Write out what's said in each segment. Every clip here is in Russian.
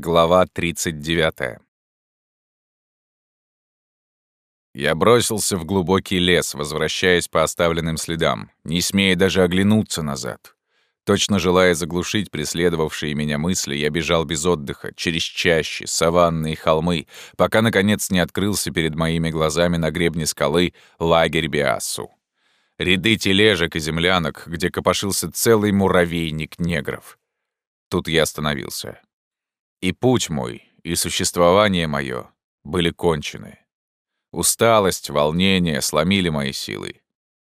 Глава 39. Я бросился в глубокий лес, возвращаясь по оставленным следам, не смея даже оглянуться назад. Точно желая заглушить преследовавшие меня мысли, я бежал без отдыха, через чащи, саванны и холмы, пока, наконец, не открылся перед моими глазами на гребне скалы лагерь Биасу. Ряды тележек и землянок, где копошился целый муравейник негров. Тут я остановился. И путь мой, и существование мое были кончены. Усталость, волнение сломили мои силы.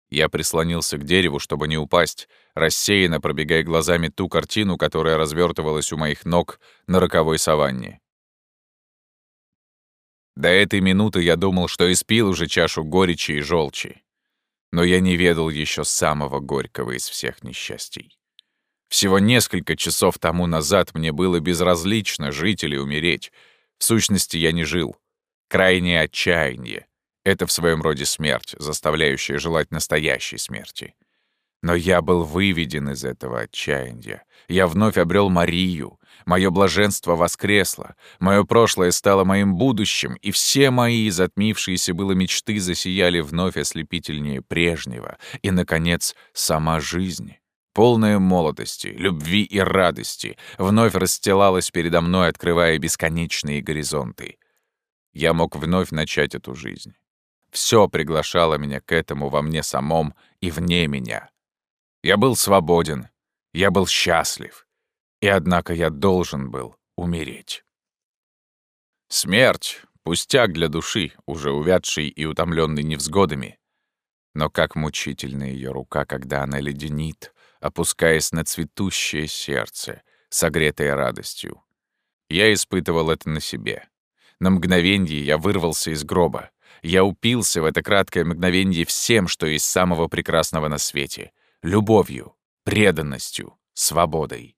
Я прислонился к дереву, чтобы не упасть, рассеянно пробегая глазами ту картину, которая развертывалась у моих ног на роковой саванне. До этой минуты я думал, что испил уже чашу горечи и желчи. Но я не ведал еще самого горького из всех несчастий. Всего несколько часов тому назад мне было безразлично жить или умереть. В сущности, я не жил. Крайнее отчаяние — это в своем роде смерть, заставляющая желать настоящей смерти. Но я был выведен из этого отчаяния. Я вновь обрел Марию. Мое блаженство воскресло. Мое прошлое стало моим будущим, и все мои затмившиеся было мечты засияли вновь ослепительнее прежнего. И, наконец, сама жизнь полная молодости, любви и радости, вновь расстилалась передо мной, открывая бесконечные горизонты. Я мог вновь начать эту жизнь. Все приглашало меня к этому во мне самом и вне меня. Я был свободен, я был счастлив, и однако я должен был умереть. Смерть — пустяк для души, уже увядшей и утомленной невзгодами. Но как мучительна ее рука, когда она леденит, опускаясь на цветущее сердце, согретое радостью. Я испытывал это на себе. На мгновенье я вырвался из гроба. Я упился в это краткое мгновенье всем, что есть самого прекрасного на свете — любовью, преданностью, свободой.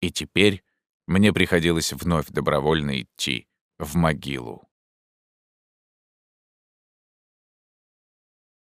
И теперь мне приходилось вновь добровольно идти в могилу.